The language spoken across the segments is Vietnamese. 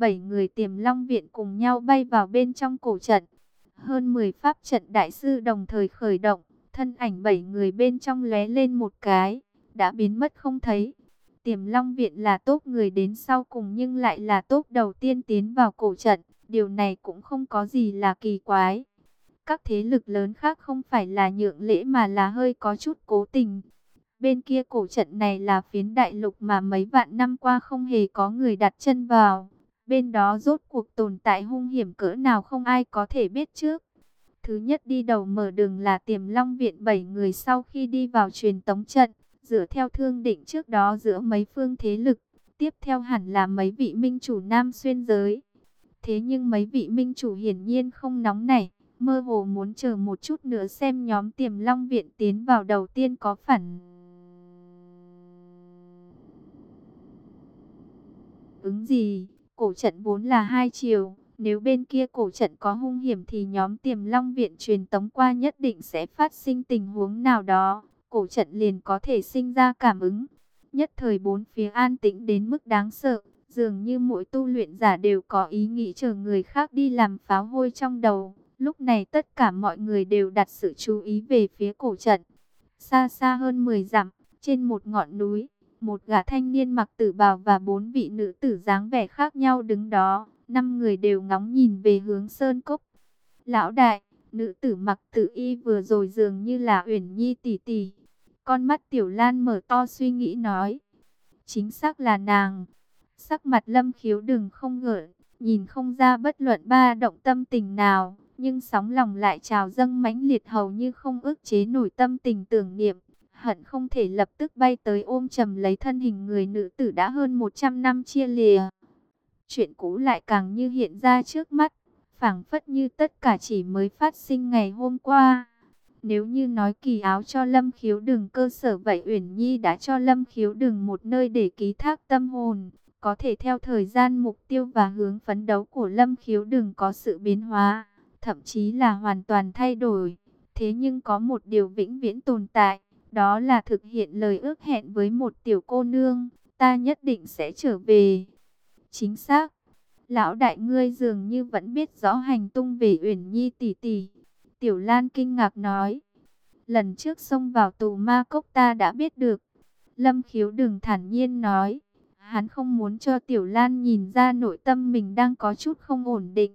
bảy người tiềm long viện cùng nhau bay vào bên trong cổ trận. Hơn 10 pháp trận đại sư đồng thời khởi động, thân ảnh bảy người bên trong lóe lên một cái, đã biến mất không thấy. Tiềm Long Viện là tốt người đến sau cùng nhưng lại là tốt đầu tiên tiến vào cổ trận, điều này cũng không có gì là kỳ quái. Các thế lực lớn khác không phải là nhượng lễ mà là hơi có chút cố tình. Bên kia cổ trận này là phiến đại lục mà mấy vạn năm qua không hề có người đặt chân vào. Bên đó rốt cuộc tồn tại hung hiểm cỡ nào không ai có thể biết trước. Thứ nhất đi đầu mở đường là tiềm long viện bảy người sau khi đi vào truyền tống trận, dựa theo thương định trước đó giữa mấy phương thế lực. Tiếp theo hẳn là mấy vị minh chủ nam xuyên giới. Thế nhưng mấy vị minh chủ hiển nhiên không nóng nảy, mơ hồ muốn chờ một chút nữa xem nhóm tiềm long viện tiến vào đầu tiên có phản. Ứng gì? Cổ trận vốn là hai chiều, nếu bên kia cổ trận có hung hiểm thì nhóm tiềm long viện truyền tống qua nhất định sẽ phát sinh tình huống nào đó. Cổ trận liền có thể sinh ra cảm ứng. Nhất thời bốn phía an tĩnh đến mức đáng sợ. Dường như mỗi tu luyện giả đều có ý nghĩ chờ người khác đi làm pháo hôi trong đầu. Lúc này tất cả mọi người đều đặt sự chú ý về phía cổ trận. Xa xa hơn 10 dặm, trên một ngọn núi, một gã thanh niên mặc tử bào và bốn vị nữ tử dáng vẻ khác nhau đứng đó. Năm người đều ngóng nhìn về hướng sơn cốc. Lão đại, nữ tử mặc tử y vừa rồi dường như là Uyển Nhi tỷ tỷ. Con mắt Tiểu Lan mở to suy nghĩ nói. Chính xác là nàng. Sắc mặt lâm khiếu đừng không gợn, nhìn không ra bất luận ba động tâm tình nào. Nhưng sóng lòng lại trào dâng mãnh liệt hầu như không ức chế nổi tâm tình tưởng niệm. Hận không thể lập tức bay tới ôm chầm lấy thân hình người nữ tử đã hơn 100 năm chia lìa. Chuyện cũ lại càng như hiện ra trước mắt, phảng phất như tất cả chỉ mới phát sinh ngày hôm qua. Nếu như nói kỳ áo cho Lâm Khiếu Đừng cơ sở vậy Uyển Nhi đã cho Lâm Khiếu Đừng một nơi để ký thác tâm hồn, có thể theo thời gian mục tiêu và hướng phấn đấu của Lâm Khiếu Đừng có sự biến hóa, thậm chí là hoàn toàn thay đổi. Thế nhưng có một điều vĩnh viễn tồn tại, đó là thực hiện lời ước hẹn với một tiểu cô nương, ta nhất định sẽ trở về. Chính xác, lão đại ngươi dường như vẫn biết rõ hành tung về Uyển Nhi tỷ tỷ. Tiểu Lan kinh ngạc nói. Lần trước xông vào tù ma cốc ta đã biết được. Lâm khiếu đừng thản nhiên nói. Hắn không muốn cho Tiểu Lan nhìn ra nội tâm mình đang có chút không ổn định.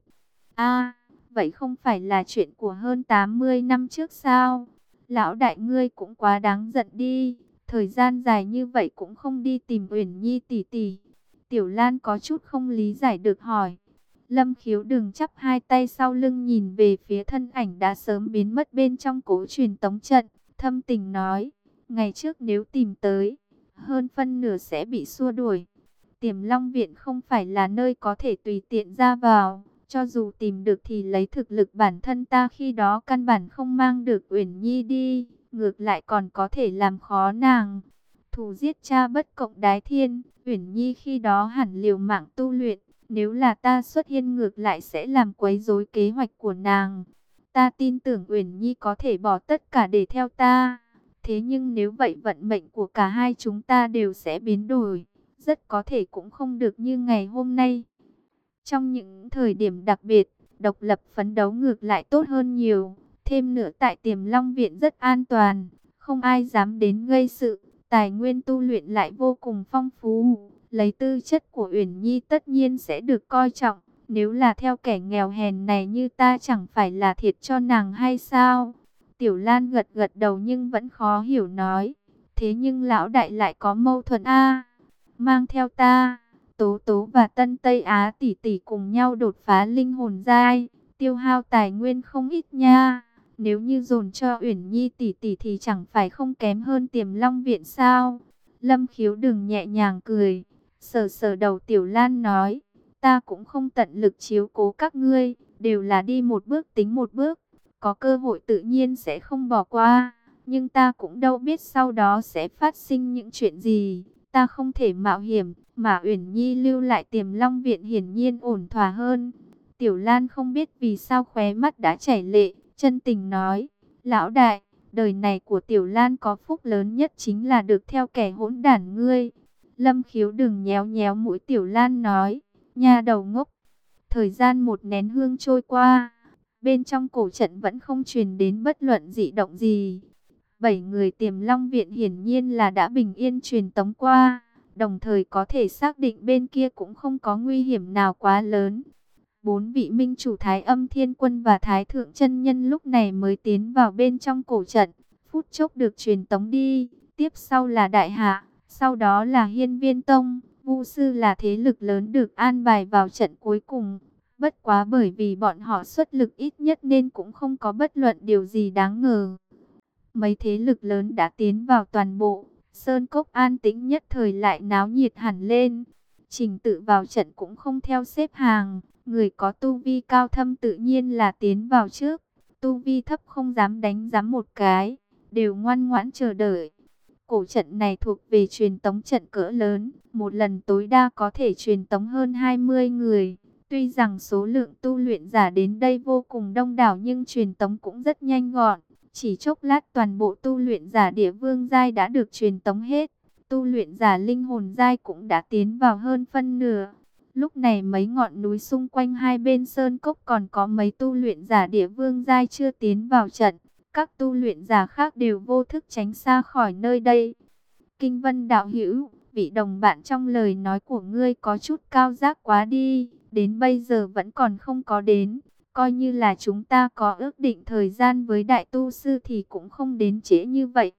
a vậy không phải là chuyện của hơn 80 năm trước sao? Lão đại ngươi cũng quá đáng giận đi. Thời gian dài như vậy cũng không đi tìm Uyển Nhi tỷ tỷ. Tiểu Lan có chút không lý giải được hỏi. Lâm khiếu đừng chắp hai tay sau lưng nhìn về phía thân ảnh đã sớm biến mất bên trong cố truyền tống trận. Thâm tình nói, ngày trước nếu tìm tới, hơn phân nửa sẽ bị xua đuổi. Tiềm Long Viện không phải là nơi có thể tùy tiện ra vào. Cho dù tìm được thì lấy thực lực bản thân ta khi đó căn bản không mang được Uyển Nhi đi. Ngược lại còn có thể làm khó nàng. Thù giết cha bất cộng đái thiên. Uyển Nhi khi đó hẳn liều mạng tu luyện, nếu là ta xuất hiện ngược lại sẽ làm quấy rối kế hoạch của nàng. Ta tin tưởng Uyển Nhi có thể bỏ tất cả để theo ta. Thế nhưng nếu vậy vận mệnh của cả hai chúng ta đều sẽ biến đổi. Rất có thể cũng không được như ngày hôm nay. Trong những thời điểm đặc biệt, độc lập phấn đấu ngược lại tốt hơn nhiều. Thêm nữa tại tiềm long viện rất an toàn, không ai dám đến gây sự. Tài nguyên tu luyện lại vô cùng phong phú lấy tư chất của Uyển Nhi tất nhiên sẽ được coi trọng. Nếu là theo kẻ nghèo hèn này như ta chẳng phải là thiệt cho nàng hay sao? Tiểu Lan gật gật đầu nhưng vẫn khó hiểu nói. Thế nhưng lão đại lại có mâu thuẫn a Mang theo ta, Tố Tố và Tân Tây Á tỷ tỷ cùng nhau đột phá linh hồn giai, tiêu hao tài nguyên không ít nha. Nếu như dồn cho Uyển Nhi tỷ tỷ thì chẳng phải không kém hơn Tiềm Long viện sao? Lâm Khiếu đừng nhẹ nhàng cười, Sờ sờ đầu Tiểu Lan nói, ta cũng không tận lực chiếu cố các ngươi, đều là đi một bước tính một bước, có cơ hội tự nhiên sẽ không bỏ qua, nhưng ta cũng đâu biết sau đó sẽ phát sinh những chuyện gì, ta không thể mạo hiểm, mà Uyển Nhi lưu lại tiềm long viện hiển nhiên ổn thỏa hơn. Tiểu Lan không biết vì sao khóe mắt đã chảy lệ, chân tình nói, lão đại, đời này của Tiểu Lan có phúc lớn nhất chính là được theo kẻ hỗn đản ngươi, Lâm khiếu đừng nhéo nhéo mũi Tiểu Lan nói, Nha đầu ngốc. Thời gian một nén hương trôi qua, bên trong cổ trận vẫn không truyền đến bất luận dị động gì. Bảy người tiềm long viện hiển nhiên là đã bình yên truyền tống qua, đồng thời có thể xác định bên kia cũng không có nguy hiểm nào quá lớn. Bốn vị minh chủ Thái âm thiên quân và Thái thượng chân nhân lúc này mới tiến vào bên trong cổ trận, phút chốc được truyền tống đi, tiếp sau là Đại Hạ, sau đó là Hiên Viên Tông, Vu Sư là thế lực lớn được an bài vào trận cuối cùng. Bất quá bởi vì bọn họ xuất lực ít nhất nên cũng không có bất luận điều gì đáng ngờ. Mấy thế lực lớn đã tiến vào toàn bộ, Sơn Cốc an tĩnh nhất thời lại náo nhiệt hẳn lên. Trình tự vào trận cũng không theo xếp hàng, người có tu vi cao thâm tự nhiên là tiến vào trước. Tu vi thấp không dám đánh dám một cái, đều ngoan ngoãn chờ đợi. Cổ trận này thuộc về truyền tống trận cỡ lớn, một lần tối đa có thể truyền tống hơn 20 người. Tuy rằng số lượng tu luyện giả đến đây vô cùng đông đảo nhưng truyền tống cũng rất nhanh gọn. Chỉ chốc lát toàn bộ tu luyện giả địa vương giai đã được truyền tống hết. Tu luyện giả linh hồn giai cũng đã tiến vào hơn phân nửa. Lúc này mấy ngọn núi xung quanh hai bên sơn cốc còn có mấy tu luyện giả địa vương giai chưa tiến vào trận. Các tu luyện giả khác đều vô thức tránh xa khỏi nơi đây. Kinh vân đạo hữu, vị đồng bạn trong lời nói của ngươi có chút cao giác quá đi, đến bây giờ vẫn còn không có đến. Coi như là chúng ta có ước định thời gian với đại tu sư thì cũng không đến trễ như vậy.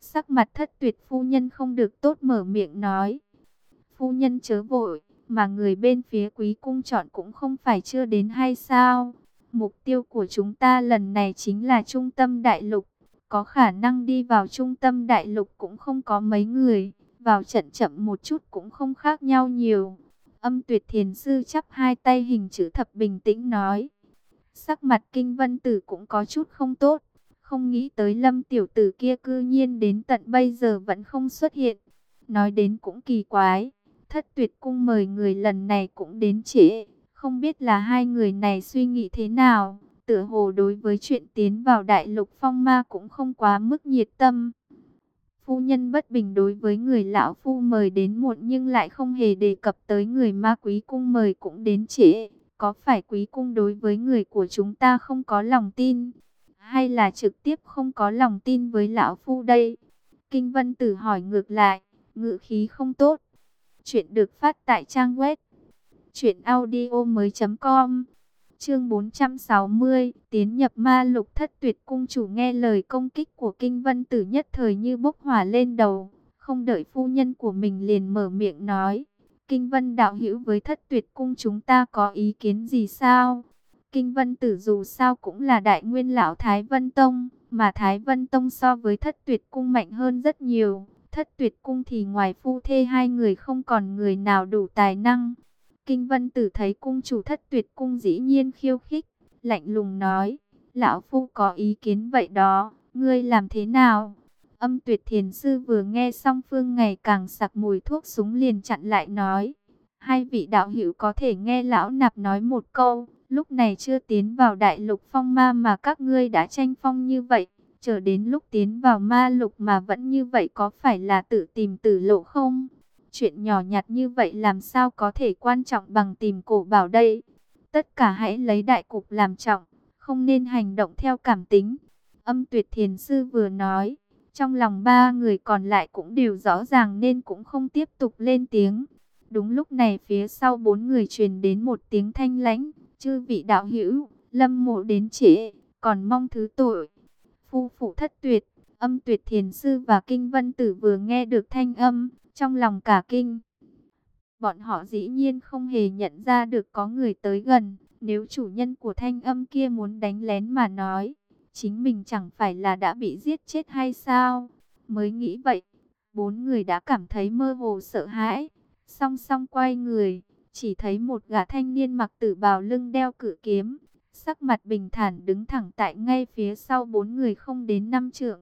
Sắc mặt thất tuyệt phu nhân không được tốt mở miệng nói. Phu nhân chớ vội, mà người bên phía quý cung chọn cũng không phải chưa đến hay sao? Mục tiêu của chúng ta lần này chính là trung tâm đại lục. Có khả năng đi vào trung tâm đại lục cũng không có mấy người. Vào trận chậm một chút cũng không khác nhau nhiều. Âm tuyệt thiền sư chắp hai tay hình chữ thập bình tĩnh nói. Sắc mặt kinh vân tử cũng có chút không tốt. Không nghĩ tới lâm tiểu tử kia cư nhiên đến tận bây giờ vẫn không xuất hiện. Nói đến cũng kỳ quái. Thất tuyệt cung mời người lần này cũng đến trễ. Không biết là hai người này suy nghĩ thế nào. Tựa hồ đối với chuyện tiến vào đại lục phong ma cũng không quá mức nhiệt tâm. Phu nhân bất bình đối với người lão phu mời đến muộn nhưng lại không hề đề cập tới người ma quý cung mời cũng đến trễ. Có phải quý cung đối với người của chúng ta không có lòng tin? Hay là trực tiếp không có lòng tin với lão phu đây? Kinh Vân Tử hỏi ngược lại, ngữ khí không tốt. Chuyện được phát tại trang web truyệnaudiomoi.com. Chương 460, tiến nhập ma lục thất tuyệt cung chủ nghe lời công kích của Kinh Vân Tử nhất thời như bốc hỏa lên đầu, không đợi phu nhân của mình liền mở miệng nói: Kinh Vân đạo hữu với thất tuyệt cung chúng ta có ý kiến gì sao? Kinh Vân tử dù sao cũng là đại nguyên lão Thái Vân Tông, mà Thái Vân Tông so với thất tuyệt cung mạnh hơn rất nhiều. Thất tuyệt cung thì ngoài phu thê hai người không còn người nào đủ tài năng. Kinh Vân tử thấy cung chủ thất tuyệt cung dĩ nhiên khiêu khích, lạnh lùng nói, lão phu có ý kiến vậy đó, ngươi làm thế nào? Âm tuyệt thiền sư vừa nghe xong phương ngày càng sặc mùi thuốc súng liền chặn lại nói. Hai vị đạo hữu có thể nghe lão nạp nói một câu, lúc này chưa tiến vào đại lục phong ma mà các ngươi đã tranh phong như vậy. Chờ đến lúc tiến vào ma lục mà vẫn như vậy có phải là tự tìm tử lộ không? Chuyện nhỏ nhặt như vậy làm sao có thể quan trọng bằng tìm cổ bảo đây? Tất cả hãy lấy đại cục làm trọng, không nên hành động theo cảm tính. Âm tuyệt thiền sư vừa nói, trong lòng ba người còn lại cũng đều rõ ràng nên cũng không tiếp tục lên tiếng. Đúng lúc này phía sau bốn người truyền đến một tiếng thanh lãnh, chư vị đạo hữu, lâm mộ đến trễ, còn mong thứ tội. Phu phụ thất tuyệt, âm tuyệt thiền sư và kinh vân tử vừa nghe được thanh âm, trong lòng cả kinh. Bọn họ dĩ nhiên không hề nhận ra được có người tới gần, nếu chủ nhân của thanh âm kia muốn đánh lén mà nói, chính mình chẳng phải là đã bị giết chết hay sao? Mới nghĩ vậy, bốn người đã cảm thấy mơ hồ sợ hãi, song song quay người, chỉ thấy một gã thanh niên mặc tử bào lưng đeo cự kiếm, sắc mặt bình thản đứng thẳng tại ngay phía sau bốn người không đến năm trượng.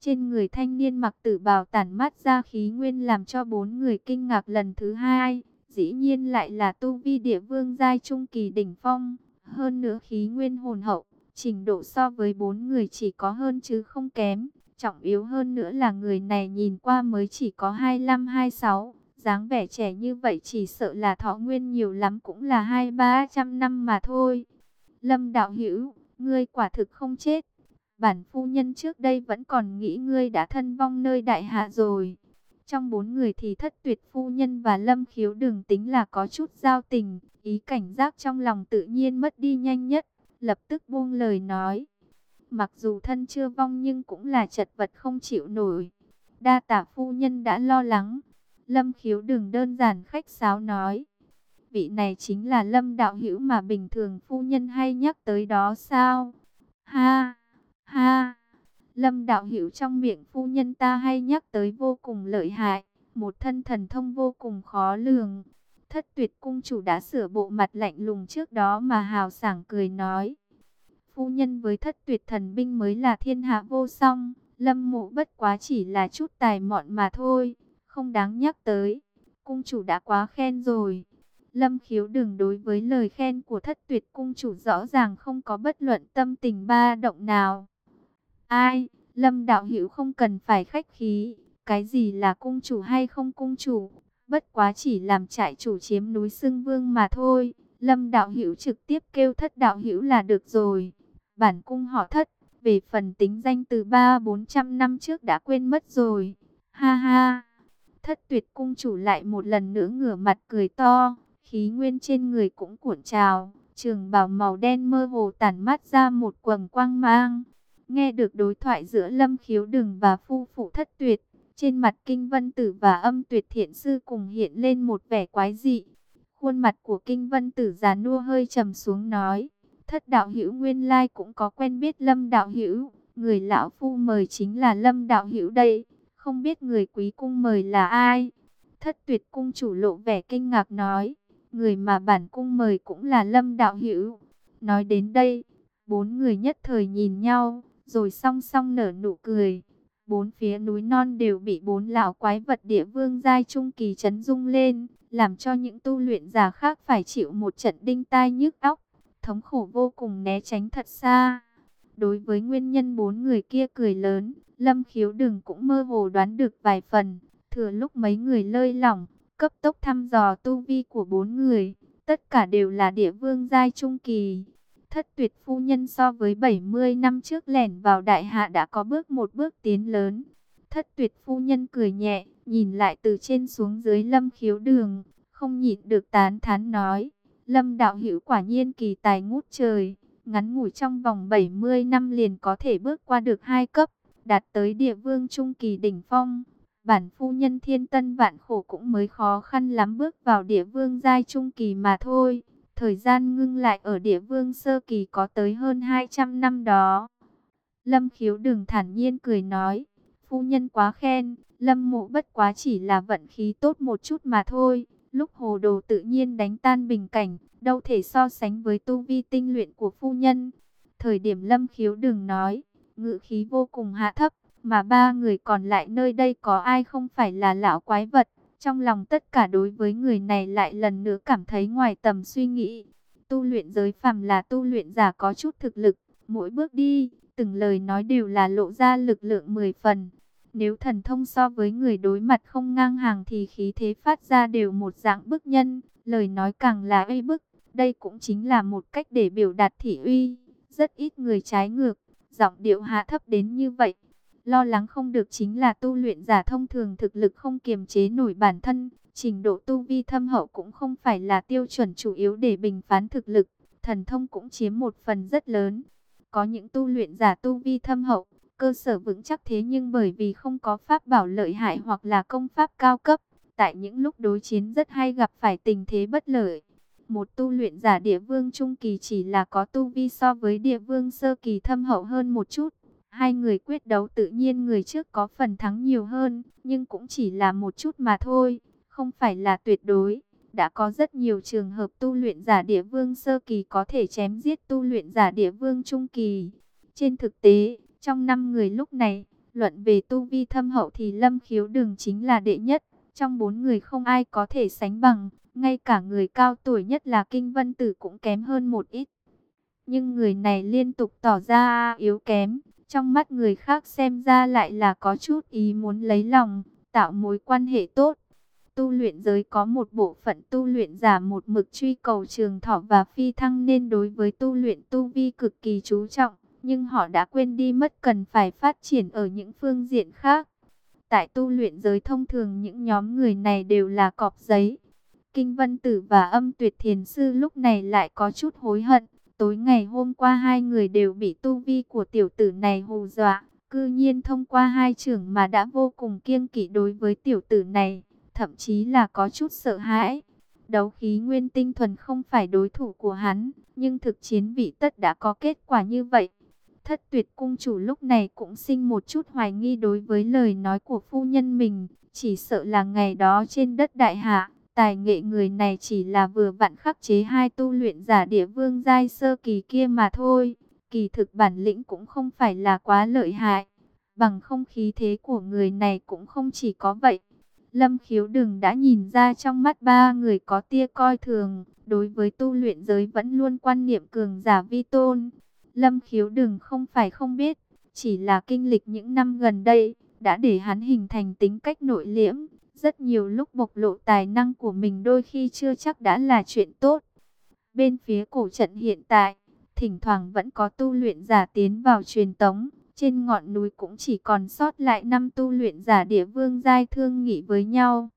Trên người thanh niên mặc tử bào tản mát ra khí nguyên làm cho bốn người kinh ngạc lần thứ hai, dĩ nhiên lại là tu vi địa vương giai trung kỳ đỉnh phong, hơn nữa khí nguyên hồn hậu Trình độ so với bốn người chỉ có hơn chứ không kém. Trọng yếu hơn nữa là người này nhìn qua mới chỉ có 25-26, dáng vẻ trẻ như vậy chỉ sợ là thọ nguyên nhiều lắm cũng là hai ba trăm năm mà thôi. Lâm đạo hữu, ngươi quả thực không chết. Bản phu nhân trước đây vẫn còn nghĩ ngươi đã thân vong nơi đại hạ rồi. Trong bốn người thì thất tuyệt phu nhân và lâm khiếu đừng tính là có chút giao tình. Ý cảnh giác trong lòng tự nhiên mất đi nhanh nhất. Lập tức buông lời nói. Mặc dù thân chưa vong nhưng cũng là chật vật không chịu nổi. Đa tả phu nhân đã lo lắng. Lâm khiếu đừng đơn giản khách sáo nói. Vị này chính là lâm đạo hữu mà bình thường phu nhân hay nhắc tới đó sao? Ha! Ha! Lâm đạo hữu trong miệng phu nhân ta hay nhắc tới vô cùng lợi hại, một thân thần thông vô cùng khó lường. Thất tuyệt cung chủ đã sửa bộ mặt lạnh lùng trước đó mà hào sảng cười nói. Phu nhân với thất tuyệt thần binh mới là thiên hạ vô song, lâm mộ bất quá chỉ là chút tài mọn mà thôi, không đáng nhắc tới. Cung chủ đã quá khen rồi. Lâm khiếu đừng đối với lời khen của thất tuyệt cung chủ rõ ràng không có bất luận tâm tình ba động nào. Ai, Lâm đạo hữu không cần phải khách khí, cái gì là cung chủ hay không cung chủ, bất quá chỉ làm trại chủ chiếm núi Sưng Vương mà thôi. Lâm đạo hữu trực tiếp kêu thất đạo hữu là được rồi. Bản cung họ thất, về phần tính danh từ ba bốn trăm năm trước đã quên mất rồi. Ha ha, thất tuyệt cung chủ lại một lần nữa ngửa mặt cười to, khí nguyên trên người cũng cuộn trào. Trường bào màu đen mơ hồ tản mát ra một quầng quang mang. Nghe được đối thoại giữa Lâm Khiếu Đừng và phu phụ thất tuyệt, trên mặt Kinh Vân Tử và âm tuyệt thiện sư cùng hiện lên một vẻ quái dị. Khuôn mặt của Kinh Vân Tử già nua hơi trầm xuống nói, thất đạo hữu nguyên lai cũng có quen biết Lâm đạo hữu, người lão phu mời chính là Lâm đạo hữu đây, không biết người quý cung mời là ai. Thất tuyệt cung chủ lộ vẻ kinh ngạc nói, người mà bản cung mời cũng là Lâm đạo hữu. Nói đến đây, bốn người nhất thời nhìn nhau rồi song song nở nụ cười. Bốn phía núi non đều bị bốn lão quái vật địa vương giai trung kỳ chấn rung lên, làm cho những tu luyện giả khác phải chịu một trận đinh tai nhức óc, thống khổ vô cùng né tránh thật xa. Đối với nguyên nhân bốn người kia cười lớn, Lâm Khiếu Đừng cũng mơ hồ đoán được vài phần, thừa lúc mấy người lơi lỏng, cấp tốc thăm dò tu vi của bốn người, tất cả đều là địa vương giai trung kỳ. Thất tuyệt phu nhân so với 70 năm trước lẻn vào đại hạ đã có bước một bước tiến lớn. Thất tuyệt phu nhân cười nhẹ, nhìn lại từ trên xuống dưới lâm khiếu đường, không nhịn được tán thán nói. Lâm đạo hữu quả nhiên kỳ tài ngút trời, ngắn ngủi trong vòng 70 năm liền có thể bước qua được hai cấp, đạt tới địa vương trung kỳ đỉnh phong. Bản phu nhân thiên tân vạn khổ cũng mới khó khăn lắm bước vào địa vương giai trung kỳ mà thôi. Thời gian ngưng lại ở địa vương sơ kỳ có tới hơn 200 năm đó. Lâm khiếu đừng thản nhiên cười nói, phu nhân quá khen, lâm mộ bất quá chỉ là vận khí tốt một chút mà thôi. Lúc hồ đồ tự nhiên đánh tan bình cảnh, đâu thể so sánh với tu vi tinh luyện của phu nhân. Thời điểm lâm khiếu đừng nói, ngự khí vô cùng hạ thấp, mà ba người còn lại nơi đây có ai không phải là lão quái vật. Trong lòng tất cả đối với người này lại lần nữa cảm thấy ngoài tầm suy nghĩ. Tu luyện giới phàm là tu luyện giả có chút thực lực, mỗi bước đi, từng lời nói đều là lộ ra lực lượng 10 phần. Nếu thần thông so với người đối mặt không ngang hàng thì khí thế phát ra đều một dạng bức nhân, lời nói càng là uy bức. Đây cũng chính là một cách để biểu đạt thị uy. Rất ít người trái ngược, giọng điệu hạ thấp đến như vậy. Lo lắng không được chính là tu luyện giả thông thường thực lực không kiềm chế nổi bản thân, trình độ tu vi thâm hậu cũng không phải là tiêu chuẩn chủ yếu để bình phán thực lực, thần thông cũng chiếm một phần rất lớn. Có những tu luyện giả tu vi thâm hậu, cơ sở vững chắc thế nhưng bởi vì không có pháp bảo lợi hại hoặc là công pháp cao cấp, tại những lúc đối chiến rất hay gặp phải tình thế bất lợi. Một tu luyện giả địa vương trung kỳ chỉ là có tu vi so với địa vương sơ kỳ thâm hậu hơn một chút, Hai người quyết đấu tự nhiên người trước có phần thắng nhiều hơn, nhưng cũng chỉ là một chút mà thôi, không phải là tuyệt đối. Đã có rất nhiều trường hợp tu luyện giả địa vương sơ kỳ có thể chém giết tu luyện giả địa vương trung kỳ. Trên thực tế, trong năm người lúc này, luận về tu vi thâm hậu thì lâm khiếu đường chính là đệ nhất. Trong bốn người không ai có thể sánh bằng, ngay cả người cao tuổi nhất là Kinh Vân Tử cũng kém hơn một ít. Nhưng người này liên tục tỏ ra yếu kém, trong mắt người khác xem ra lại là có chút ý muốn lấy lòng, tạo mối quan hệ tốt. tu luyện giới có một bộ phận tu luyện giả một mực truy cầu trường thọ và phi thăng nên đối với tu luyện tu vi cực kỳ chú trọng, nhưng họ đã quên đi mất cần phải phát triển ở những phương diện khác. Tại tu luyện giới thông thường những nhóm người này đều là cọp giấy. Kinh Vân Tử và âm tuyệt thiền sư lúc này lại có chút hối hận. Tối ngày hôm qua hai người đều bị tu vi của tiểu tử này hù dọa. Cư nhiên thông qua hai trưởng mà đã vô cùng kiêng kỵ đối với tiểu tử này. Thậm chí là có chút sợ hãi. Đấu khí nguyên tinh thuần không phải đối thủ của hắn. Nhưng thực chiến vị tất đã có kết quả như vậy. Thất tuyệt cung chủ lúc này cũng sinh một chút hoài nghi đối với lời nói của phu nhân mình. Chỉ sợ là ngày đó trên đất đại hạ, tài nghệ người này chỉ là vừa vặn khắc chế hai tu luyện giả địa vương giai sơ kỳ kia mà thôi. Kỳ thực bản lĩnh cũng không phải là quá lợi hại. Bằng không khí thế của người này cũng không chỉ có vậy. Lâm khiếu đừng đã nhìn ra trong mắt ba người có tia coi thường. Đối với tu luyện giới vẫn luôn quan niệm cường giả vi tôn. Lâm khiếu đừng không phải không biết, chỉ là kinh lịch những năm gần đây, đã để hắn hình thành tính cách nội liễm. Rất nhiều lúc bộc lộ tài năng của mình đôi khi chưa chắc đã là chuyện tốt. Bên phía cổ trận hiện tại, thỉnh thoảng vẫn có tu luyện giả tiến vào truyền tống. Trên ngọn núi cũng chỉ còn sót lại năm tu luyện giả địa vương giai thương nghị với nhau.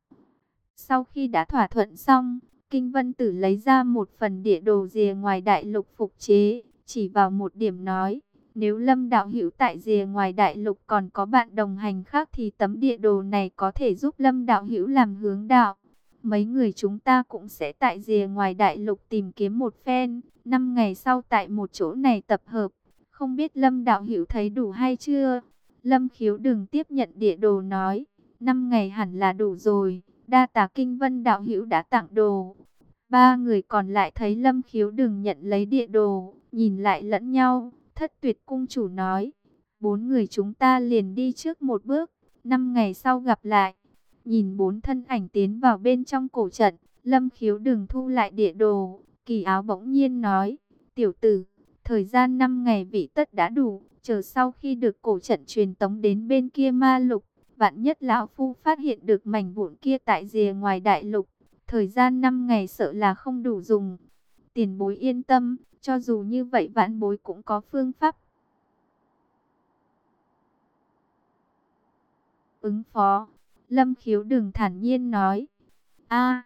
Sau khi đã thỏa thuận xong, Kinh Vân Tử lấy ra một phần địa đồ rìa ngoài đại lục phục chế, chỉ vào một điểm nói, nếu Lâm Đạo Hữu tại rìa ngoài đại lục còn có bạn đồng hành khác thì tấm địa đồ này có thể giúp Lâm Đạo Hữu làm hướng đạo. Mấy người chúng ta cũng sẽ tại rìa ngoài đại lục tìm kiếm một phen, năm ngày sau tại một chỗ này tập hợp. Không biết Lâm Đạo Hữu thấy đủ hay chưa? Lâm Khiếu đừng tiếp nhận địa đồ nói, năm ngày hẳn là đủ rồi, đa tà kinh vân đạo hữu đã tặng đồ. Ba người còn lại thấy Lâm Khiếu đừng nhận lấy địa đồ, nhìn lại lẫn nhau, thất tuyệt cung chủ nói, bốn người chúng ta liền đi trước một bước, năm ngày sau gặp lại. Nhìn bốn thân ảnh tiến vào bên trong cổ trận, Lâm Khiếu đừng thu lại địa đồ, kỳ áo bỗng nhiên nói, tiểu tử, thời gian năm ngày vị tất đã đủ, chờ sau khi được cổ trận truyền tống đến bên kia ma lục, vạn nhất lão phu phát hiện được mảnh vụn kia tại rìa ngoài đại lục, thời gian năm ngày sợ là không đủ dùng. Tiền bối yên tâm, cho dù như vậy vãn bối cũng có phương pháp. Ứng phó, Lâm khiếu đừng thản nhiên nói. a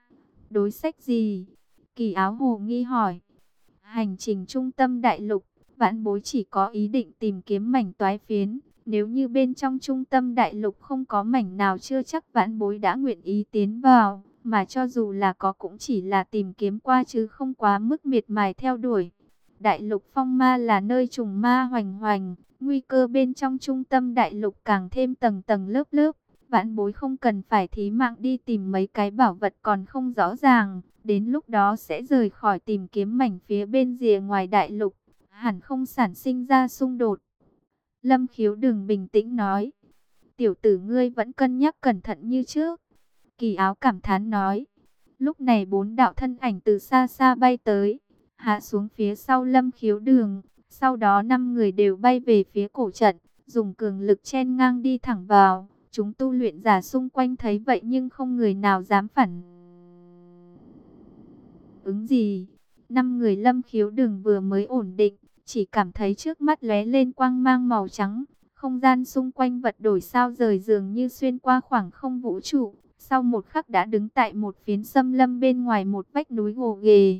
đối sách gì? Kỳ áo hồ nghi hỏi. Hành trình trung tâm đại lục, vãn bối chỉ có ý định tìm kiếm mảnh toái phiến. Nếu như bên trong trung tâm đại lục không có mảnh nào chưa chắc vãn bối đã nguyện ý tiến vào. Mà cho dù là có cũng chỉ là tìm kiếm qua chứ không quá mức miệt mài theo đuổi. Đại lục phong ma là nơi trùng ma hoành hoành, nguy cơ bên trong trung tâm đại lục càng thêm tầng tầng lớp lớp. Vãn bối không cần phải thí mạng đi tìm mấy cái bảo vật còn không rõ ràng, đến lúc đó sẽ rời khỏi tìm kiếm mảnh phía bên rìa ngoài đại lục, hẳn không sản sinh ra xung đột. Lâm khiếu đừng bình tĩnh nói, tiểu tử ngươi vẫn cân nhắc cẩn thận như trước. Kỳ áo cảm thán nói, lúc này bốn đạo thân ảnh từ xa xa bay tới hạ xuống phía sau lâm khiếu đường. Sau đó năm người đều bay về phía cổ trận, dùng cường lực chen ngang đi thẳng vào. Chúng tu luyện giả xung quanh thấy vậy nhưng không người nào dám phản. Ứng gì? Năm người lâm khiếu đường vừa mới ổn định, chỉ cảm thấy trước mắt lóe lên quang mang màu trắng. Không gian xung quanh vật đổi sao rời dường như xuyên qua khoảng không vũ trụ. Sau một khắc đã đứng tại một phiến xâm lâm bên ngoài một vách núi gồ ghề.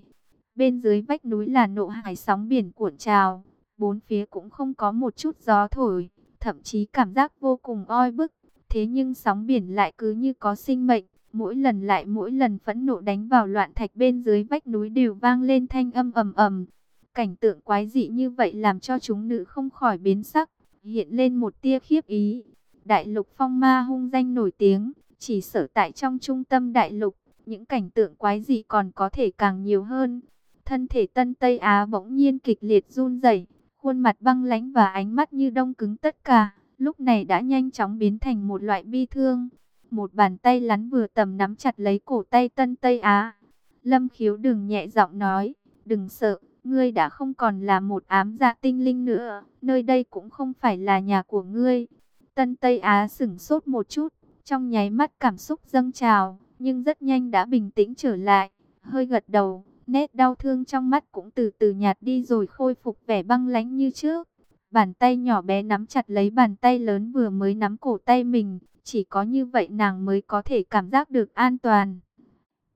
Bên dưới vách núi là nộ hải sóng biển cuộn trào, bốn phía cũng không có một chút gió thổi, thậm chí cảm giác vô cùng oi bức. Thế nhưng sóng biển lại cứ như có sinh mệnh, mỗi lần lại mỗi lần phẫn nộ đánh vào loạn thạch bên dưới vách núi đều vang lên thanh âm ầm ầm. Cảnh tượng quái dị như vậy làm cho chúng nữ không khỏi biến sắc, hiện lên một tia khiếp ý. Đại lục phong ma hung danh nổi tiếng, chỉ sở tại trong trung tâm đại lục, những cảnh tượng quái dị còn có thể càng nhiều hơn. Thân thể Tân Tây Á bỗng nhiên kịch liệt run rẩy, khuôn mặt băng lãnh và ánh mắt như đông cứng tất cả, lúc này đã nhanh chóng biến thành một loại bi thương. Một bàn tay lắn vừa tầm nắm chặt lấy cổ tay Tân Tây Á. Lâm Khiếu đừng nhẹ giọng nói, đừng sợ, ngươi đã không còn là một ám dạ tinh linh nữa, nơi đây cũng không phải là nhà của ngươi. Tân Tây Á sửng sốt một chút, trong nháy mắt cảm xúc dâng trào, nhưng rất nhanh đã bình tĩnh trở lại, hơi gật đầu, nét đau thương trong mắt cũng từ từ nhạt đi rồi khôi phục vẻ băng lãnh như trước. Bàn tay nhỏ bé nắm chặt lấy bàn tay lớn vừa mới nắm cổ tay mình, chỉ có như vậy nàng mới có thể cảm giác được an toàn.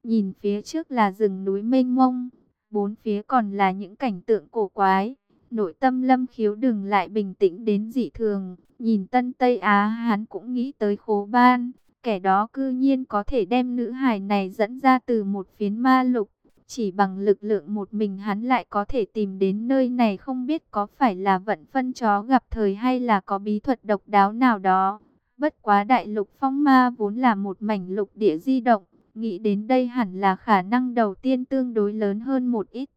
Nhìn phía trước là rừng núi mênh mông, bốn phía còn là những cảnh tượng cổ quái. Nội tâm lâm khiếu đừng lại bình tĩnh đến dị thường, nhìn Tân Tây Á hắn cũng nghĩ tới khố ban, kẻ đó cư nhiên có thể đem nữ hài này dẫn ra từ một phiến ma lục. Chỉ bằng lực lượng một mình hắn lại có thể tìm đến nơi này không biết có phải là vận phân chó gặp thời hay là có bí thuật độc đáo nào đó. Bất quá đại lục phong ma vốn là một mảnh lục địa di động, nghĩ đến đây hẳn là khả năng đầu tiên tương đối lớn hơn một ít.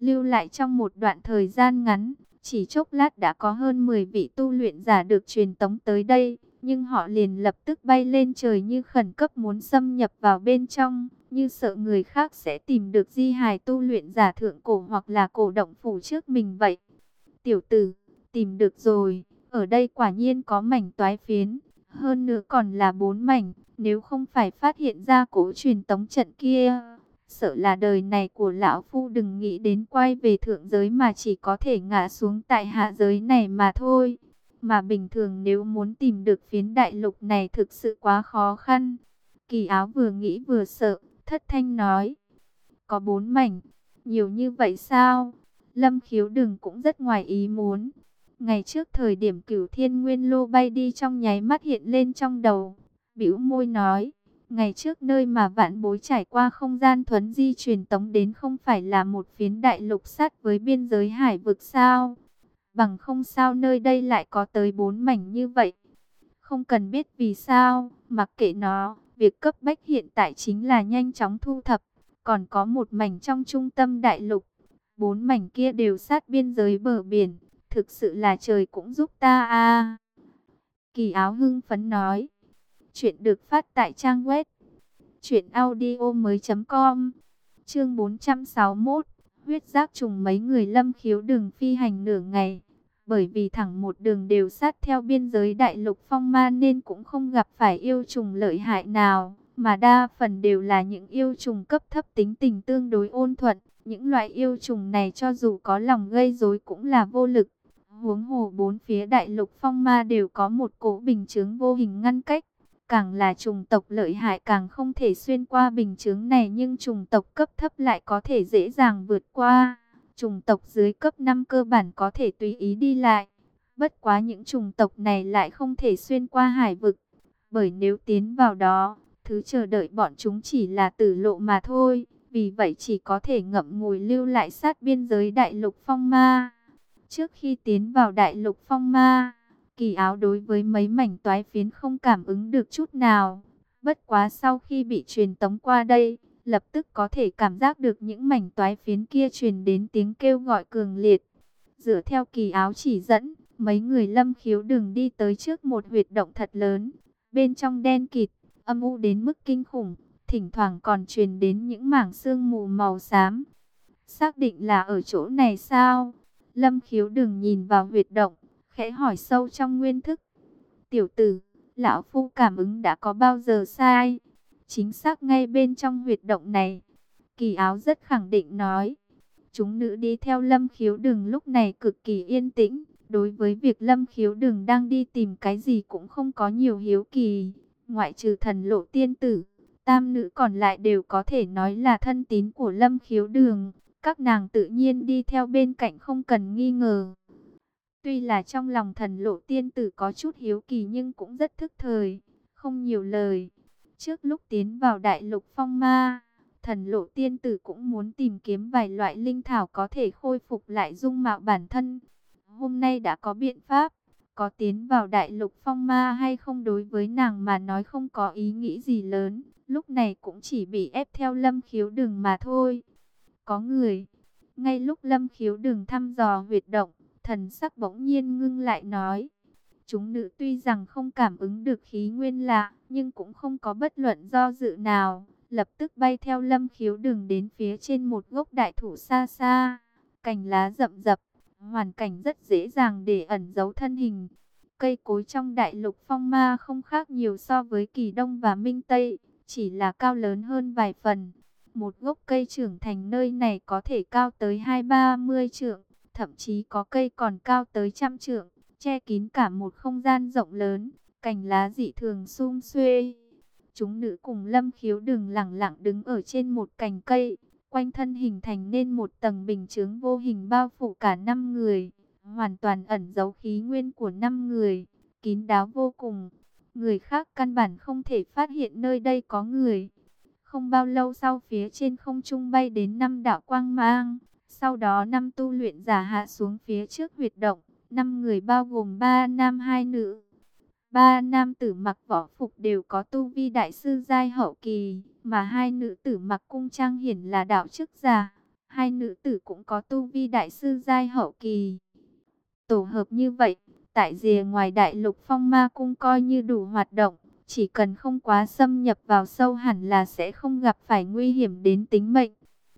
Lưu lại trong một đoạn thời gian ngắn, chỉ chốc lát đã có hơn 10 vị tu luyện giả được truyền tống tới đây, nhưng họ liền lập tức bay lên trời như khẩn cấp muốn xâm nhập vào bên trong, như sợ người khác sẽ tìm được di hài tu luyện giả thượng cổ hoặc là cổ động phủ trước mình vậy. Tiểu tử, tìm được rồi, ở đây quả nhiên có mảnh toái phiến, hơn nữa còn là bốn mảnh, nếu không phải phát hiện ra cổ truyền tống trận kia, sợ là đời này của lão phu đừng nghĩ đến quay về thượng giới mà chỉ có thể ngã xuống tại hạ giới này mà thôi. Mà bình thường nếu muốn tìm được phiến đại lục này thực sự quá khó khăn. Kỳ áo vừa nghĩ vừa sợ, thất thanh nói. Có bốn mảnh, nhiều như vậy sao? Lâm khiếu đừng cũng rất ngoài ý muốn. Ngày trước thời điểm cửu thiên nguyên lô bay đi trong nháy mắt hiện lên trong đầu. bĩu môi nói, ngày trước nơi mà vạn bối trải qua không gian thuấn di truyền tống đến không phải là một phiến đại lục sát với biên giới hải vực sao? Bằng không sao nơi đây lại có tới bốn mảnh như vậy. Không cần biết vì sao, mặc kệ nó, việc cấp bách hiện tại chính là nhanh chóng thu thập. Còn có một mảnh trong trung tâm đại lục, bốn mảnh kia đều sát biên giới bờ biển thực sự là trời cũng giúp ta a. Kỳ áo hưng phấn nói. Chuyện được phát tại trang web truyệnaudiomoi.com. Chương 461. Huyết giác trùng mấy người Lâm Khiếu đường phi hành nửa ngày, bởi vì thẳng một đường đều sát theo biên giới đại lục phong ma nên cũng không gặp phải yêu trùng lợi hại nào, mà đa phần đều là những yêu trùng cấp thấp tính tình tương đối ôn thuận. Những loại yêu trùng này cho dù có lòng gây rối cũng là vô lực. Huống hồ bốn phía đại lục phong ma đều có một cổ bình chướng vô hình ngăn cách. Càng là trùng tộc lợi hại càng không thể xuyên qua bình chướng này nhưng trùng tộc cấp thấp lại có thể dễ dàng vượt qua. Trùng tộc dưới cấp 5 cơ bản có thể tùy ý đi lại. Bất quá những trùng tộc này lại không thể xuyên qua hải vực. Bởi nếu tiến vào đó, thứ chờ đợi bọn chúng chỉ là tử lộ mà thôi. Vì vậy chỉ có thể ngậm ngùi lưu lại sát biên giới đại lục phong ma. Trước khi tiến vào đại lục phong ma, kỳ áo đối với mấy mảnh toái phiến không cảm ứng được chút nào. Bất quá sau khi bị truyền tống qua đây, lập tức có thể cảm giác được những mảnh toái phiến kia truyền đến tiếng kêu gọi cường liệt. Dựa theo kỳ áo chỉ dẫn, mấy người lâm khiếu đường đi tới trước một huyệt động thật lớn. Bên trong đen kịt, âm u đến mức kinh khủng, thỉnh thoảng còn truyền đến những mảng sương mù màu xám. Xác định là ở chỗ này sao? Lâm khiếu đừng nhìn vào huyệt động, khẽ hỏi sâu trong nguyên thức. Tiểu tử, lão phu cảm ứng đã có bao giờ sai? Chính xác ngay bên trong huyệt động này. Kỳ áo rất khẳng định nói. Chúng nữ đi theo lâm khiếu đường lúc này cực kỳ yên tĩnh. Đối với việc lâm khiếu đường đang đi tìm cái gì cũng không có nhiều hiếu kỳ. Ngoại trừ thần lộ tiên tử, tam nữ còn lại đều có thể nói là thân tín của lâm khiếu đường các nàng tự nhiên đi theo bên cạnh không cần nghi ngờ. Tuy là trong lòng thần lộ tiên tử có chút hiếu kỳ nhưng cũng rất thức thời, không nhiều lời. Trước lúc tiến vào đại lục phong ma, thần lộ tiên tử cũng muốn tìm kiếm vài loại linh thảo có thể khôi phục lại dung mạo bản thân. Hôm nay đã có biện pháp, có tiến vào đại lục phong ma hay không đối với nàng mà nói không có ý nghĩ gì lớn. Lúc này cũng chỉ bị ép theo lâm khiếu đường mà thôi. Có người. Ngay lúc Lâm Khiếu đường thăm dò huyệt động, thần sắc bỗng nhiên ngưng lại nói. Chúng nữ tuy rằng không cảm ứng được khí nguyên lạ, nhưng cũng không có bất luận do dự nào. Lập tức bay theo Lâm Khiếu đường đến phía trên một gốc đại thụ xa xa. Cành lá rậm rập, hoàn cảnh rất dễ dàng để ẩn giấu thân hình. Cây cối trong đại lục phong ma không khác nhiều so với kỳ đông và minh tây. chỉ là cao lớn hơn vài phần. Một gốc cây trưởng thành nơi này có thể cao tới hai ba mươi trượng, thậm chí có cây còn cao tới trăm trượng, che kín cả một không gian rộng lớn, cành lá dị thường sum xuê. Chúng nữ cùng lâm khiếu đừng lẳng lặng đứng ở trên một cành cây, quanh thân hình thành nên một tầng bình chướng vô hình bao phủ cả năm người, hoàn toàn ẩn giấu khí nguyên của năm người, kín đáo vô cùng. Người khác căn bản không thể phát hiện nơi đây có người. Không bao lâu sau phía trên không trung bay đến năm đạo quang mang, sau đó năm tu luyện giả hạ xuống phía trước huyệt động, năm người bao gồm ba nam hai nữ. Ba nam tử mặc võ phục đều có tu vi đại sư giai hậu kỳ, mà hai nữ tử mặc cung trang hiển là đạo chức giả. Hai nữ tử cũng có tu vi đại sư giai hậu kỳ. Tổ hợp như vậy, tại rìa ngoài đại lục phong ma cung coi như đủ hoạt động. Chỉ cần không quá xâm nhập vào sâu hẳn là sẽ không gặp phải nguy hiểm đến tính mệnh.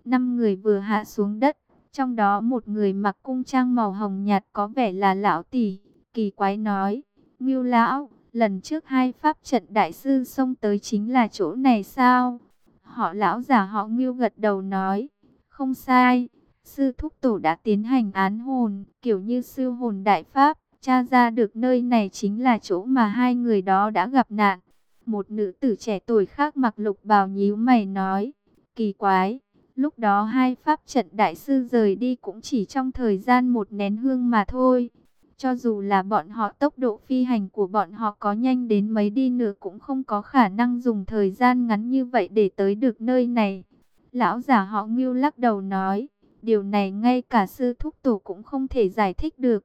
Năm người vừa hạ xuống đất, trong đó một người mặc cung trang màu hồng nhạt có vẻ là lão tỷ, kỳ quái nói, Ngưu lão, lần trước hai pháp trận đại sư xông tới chính là chỗ này sao? Họ lão giả họ Ngưu gật đầu nói, không sai, sư thúc tổ đã tiến hành án hồn, kiểu như sư hồn đại pháp, tra ra được nơi này chính là chỗ mà hai người đó đã gặp nạn. Một nữ tử trẻ tuổi khác mặc lục bào nhíu mày nói, kỳ quái, lúc đó hai pháp trận đại sư rời đi cũng chỉ trong thời gian một nén hương mà thôi. Cho dù là bọn họ tốc độ phi hành của bọn họ có nhanh đến mấy đi nữa cũng không có khả năng dùng thời gian ngắn như vậy để tới được nơi này. Lão giả họ Ngưu lắc đầu nói, điều này ngay cả sư thúc tổ cũng không thể giải thích được.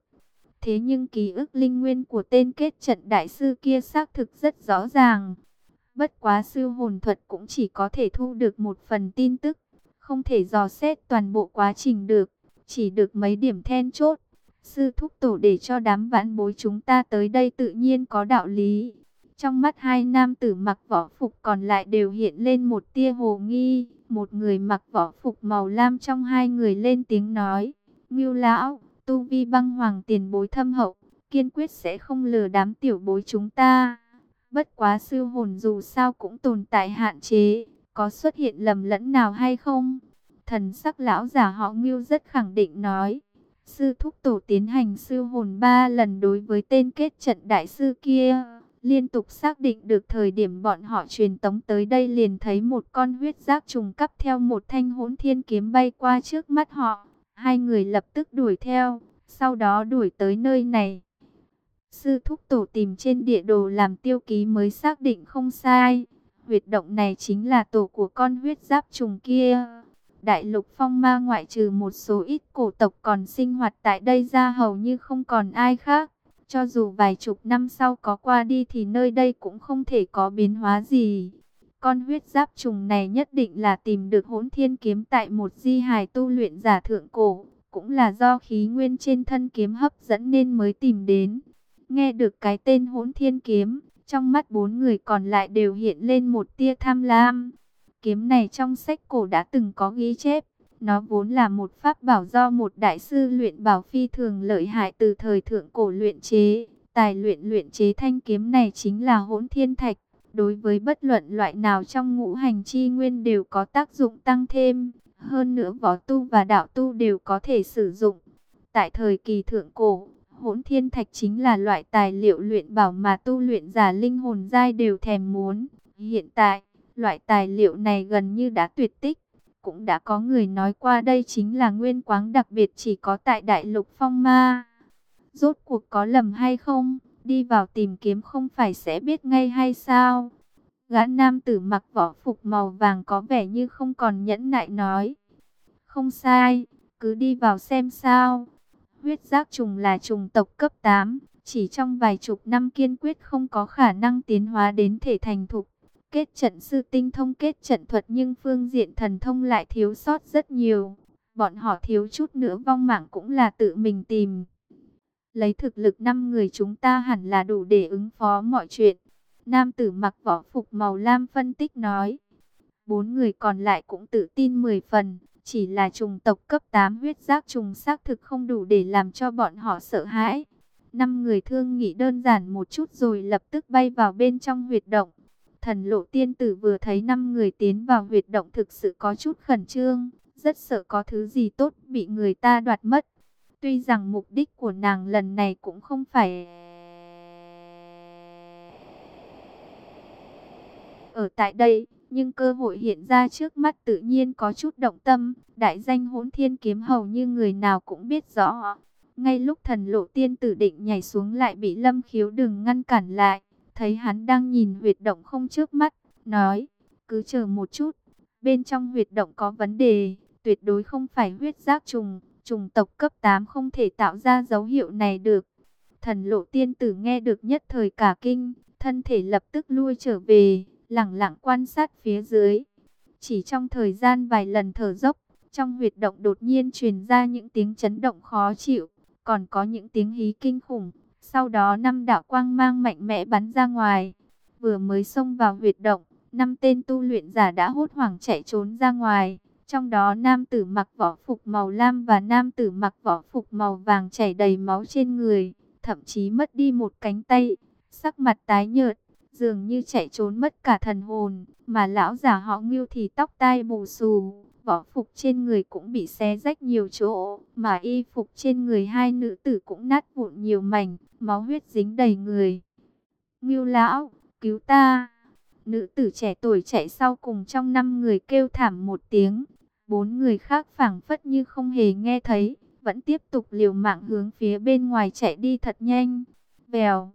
Thế nhưng ký ức linh nguyên của tên kết trận đại sư kia xác thực rất rõ ràng. Bất quá sư hồn thuật cũng chỉ có thể thu được một phần tin tức, không thể dò xét toàn bộ quá trình được, chỉ được mấy điểm then chốt. Sư thúc tổ để cho đám vãn bối chúng ta tới đây tự nhiên có đạo lý. Trong mắt hai nam tử mặc võ phục còn lại đều hiện lên một tia hồ nghi. Một người mặc võ phục màu lam trong hai người lên tiếng nói. Ngưu lão, tu vi băng hoàng tiền bối thâm hậu, kiên quyết sẽ không lừa đám tiểu bối chúng ta. Bất quá sư hồn dù sao cũng tồn tại hạn chế, có xuất hiện lầm lẫn nào hay không? Thần sắc lão giả họ Ngưu rất khẳng định nói. Sư thúc tổ tiến hành sư hồn ba lần đối với tên kết trận đại sư kia. Liên tục xác định được thời điểm bọn họ truyền tống tới đây liền thấy một con huyết giác trùng cắp theo một thanh hỗn thiên kiếm bay qua trước mắt họ. Hai người lập tức đuổi theo, sau đó đuổi tới nơi này. Sư thúc tổ tìm trên địa đồ làm tiêu ký mới xác định không sai. Huyệt động này chính là tổ của con huyết giáp trùng kia. Đại lục phong ma ngoại trừ một số ít cổ tộc còn sinh hoạt tại đây ra hầu như không còn ai khác. Cho dù vài chục năm sau có qua đi thì nơi đây cũng không thể có biến hóa gì. Con huyết giáp trùng này nhất định là tìm được hỗn thiên kiếm tại một di hài tu luyện giả thượng cổ. Cũng là do khí nguyên trên thân kiếm hấp dẫn nên mới tìm đến. Nghe được cái tên hỗn thiên kiếm, trong mắt bốn người còn lại đều hiện lên một tia tham lam. Kiếm này trong sách cổ đã từng có ghi chép. Nó vốn là một pháp bảo do một đại sư luyện bảo phi thường lợi hại từ thời thượng cổ luyện chế. Tài luyện luyện chế thanh kiếm này chính là hỗn thiên thạch. Đối với bất luận loại nào trong ngũ hành chi nguyên đều có tác dụng tăng thêm. Hơn nữa võ tu và đạo tu đều có thể sử dụng. Tại thời kỳ thượng cổ, hỗn thiên thạch chính là loại tài liệu luyện bảo mà tu luyện giả linh hồn giai đều thèm muốn. Hiện tại, loại tài liệu này gần như đã tuyệt tích. Cũng đã có người nói qua đây chính là nguyên quáng đặc biệt chỉ có tại đại lục phong ma. Rốt cuộc có lầm hay không? Đi vào tìm kiếm không phải sẽ biết ngay hay sao? Gã nam tử mặc vỏ phục màu vàng có vẻ như không còn nhẫn nại nói. Không sai, cứ đi vào xem sao. Huyết giác trùng là trùng tộc cấp 8, chỉ trong vài chục năm kiên quyết không có khả năng tiến hóa đến thể thành thục. Kết trận sư tinh thông kết trận thuật nhưng phương diện thần thông lại thiếu sót rất nhiều. Bọn họ thiếu chút nữa vong mạng cũng là tự mình tìm. Lấy thực lực 5 người chúng ta hẳn là đủ để ứng phó mọi chuyện. Nam tử mặc võ phục màu lam phân tích nói. Bốn người còn lại cũng tự tin 10 phần. Chỉ là trùng tộc cấp 8 huyết giác trùng xác thực không đủ để làm cho bọn họ sợ hãi. Năm người thương nghĩ đơn giản một chút rồi lập tức bay vào bên trong huyệt động. Thần lộ tiên tử vừa thấy năm người tiến vào huyệt động thực sự có chút khẩn trương, rất sợ có thứ gì tốt bị người ta đoạt mất. Tuy rằng mục đích của nàng lần này cũng không phải ở tại đây, nhưng cơ hội hiện ra trước mắt tự nhiên có chút động tâm. Đại danh hỗn thiên kiếm hầu như người nào cũng biết rõ. Ngay lúc thần lộ tiên tử định nhảy xuống lại bị lâm khiếu đừng ngăn cản lại. Thấy hắn đang nhìn huyệt động không trước mắt, nói, cứ chờ một chút. Bên trong huyệt động có vấn đề, tuyệt đối không phải huyết giác trùng. Trùng tộc cấp 8 không thể tạo ra dấu hiệu này được. Thần lộ tiên tử nghe được nhất thời cả kinh, thân thể lập tức lui trở về lặng lặng quan sát phía dưới. Chỉ trong thời gian vài lần thở dốc, trong huyệt động đột nhiên truyền ra những tiếng chấn động khó chịu, còn có những tiếng hí kinh khủng. Sau đó năm đạo quang mang mạnh mẽ bắn ra ngoài, vừa mới xông vào huyệt động, năm tên tu luyện giả đã hốt hoảng chạy trốn ra ngoài. Trong đó nam tử mặc võ phục màu lam và nam tử mặc võ phục màu vàng chảy đầy máu trên người, thậm chí mất đi một cánh tay, sắc mặt tái nhợt, dường như chạy trốn mất cả thần hồn, mà lão già họ Ngưu thì tóc tai bù xù, võ phục trên người cũng bị xé rách nhiều chỗ, mà y phục trên người hai nữ tử cũng nát vụn nhiều mảnh, máu huyết dính đầy người. Ngưu lão, cứu ta! Nữ tử trẻ tuổi chạy sau cùng trong năm người kêu thảm một tiếng, bốn người khác phảng phất như không hề nghe thấy, vẫn tiếp tục liều mạng hướng phía bên ngoài chạy đi thật nhanh. Vèo!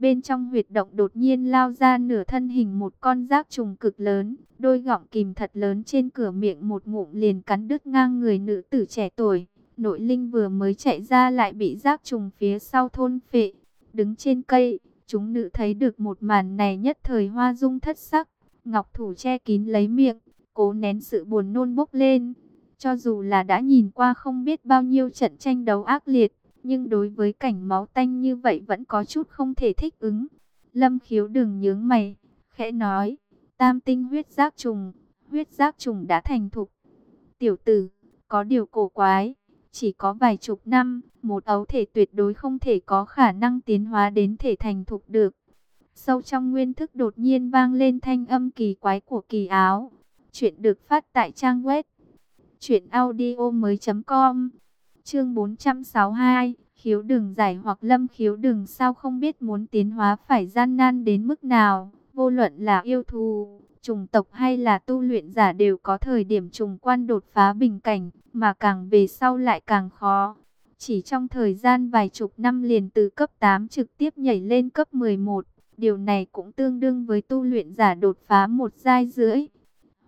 Bên trong huyệt động đột nhiên lao ra nửa thân hình một con rác trùng cực lớn, đôi gọng kìm thật lớn trên cửa miệng một ngụm liền cắn đứt ngang người nữ tử trẻ tuổi. Nội linh vừa mới chạy ra lại bị rác trùng phía sau thôn phệ. Đứng trên cây, chúng nữ thấy được một màn này nhất thời hoa dung thất sắc. Ngọc thủ che kín lấy miệng, cố nén sự buồn nôn bốc lên. Cho dù là đã nhìn qua không biết bao nhiêu trận tranh đấu ác liệt, nhưng đối với cảnh máu tanh như vậy vẫn có chút không thể thích ứng. Lâm khiếu đừng nhướng mày, khẽ nói, tam tinh huyết giác trùng, huyết giác trùng đã thành thục. Tiểu tử, có điều cổ quái, chỉ có vài chục năm, một ấu thể tuyệt đối không thể có khả năng tiến hóa đến thể thành thục được. Sâu trong nguyên thức đột nhiên vang lên thanh âm kỳ quái của kỳ áo. Chuyện được phát tại trang web chuyện audio mới.com Chương 462, khiếu đường giải hoặc lâm khiếu đường sao không biết muốn tiến hóa phải gian nan đến mức nào, vô luận là yêu thù, trùng tộc hay là tu luyện giả đều có thời điểm trùng quan đột phá bình cảnh, mà càng về sau lại càng khó. Chỉ trong thời gian vài chục năm liền từ cấp 8 trực tiếp nhảy lên cấp 11, điều này cũng tương đương với tu luyện giả đột phá một giai rưỡi.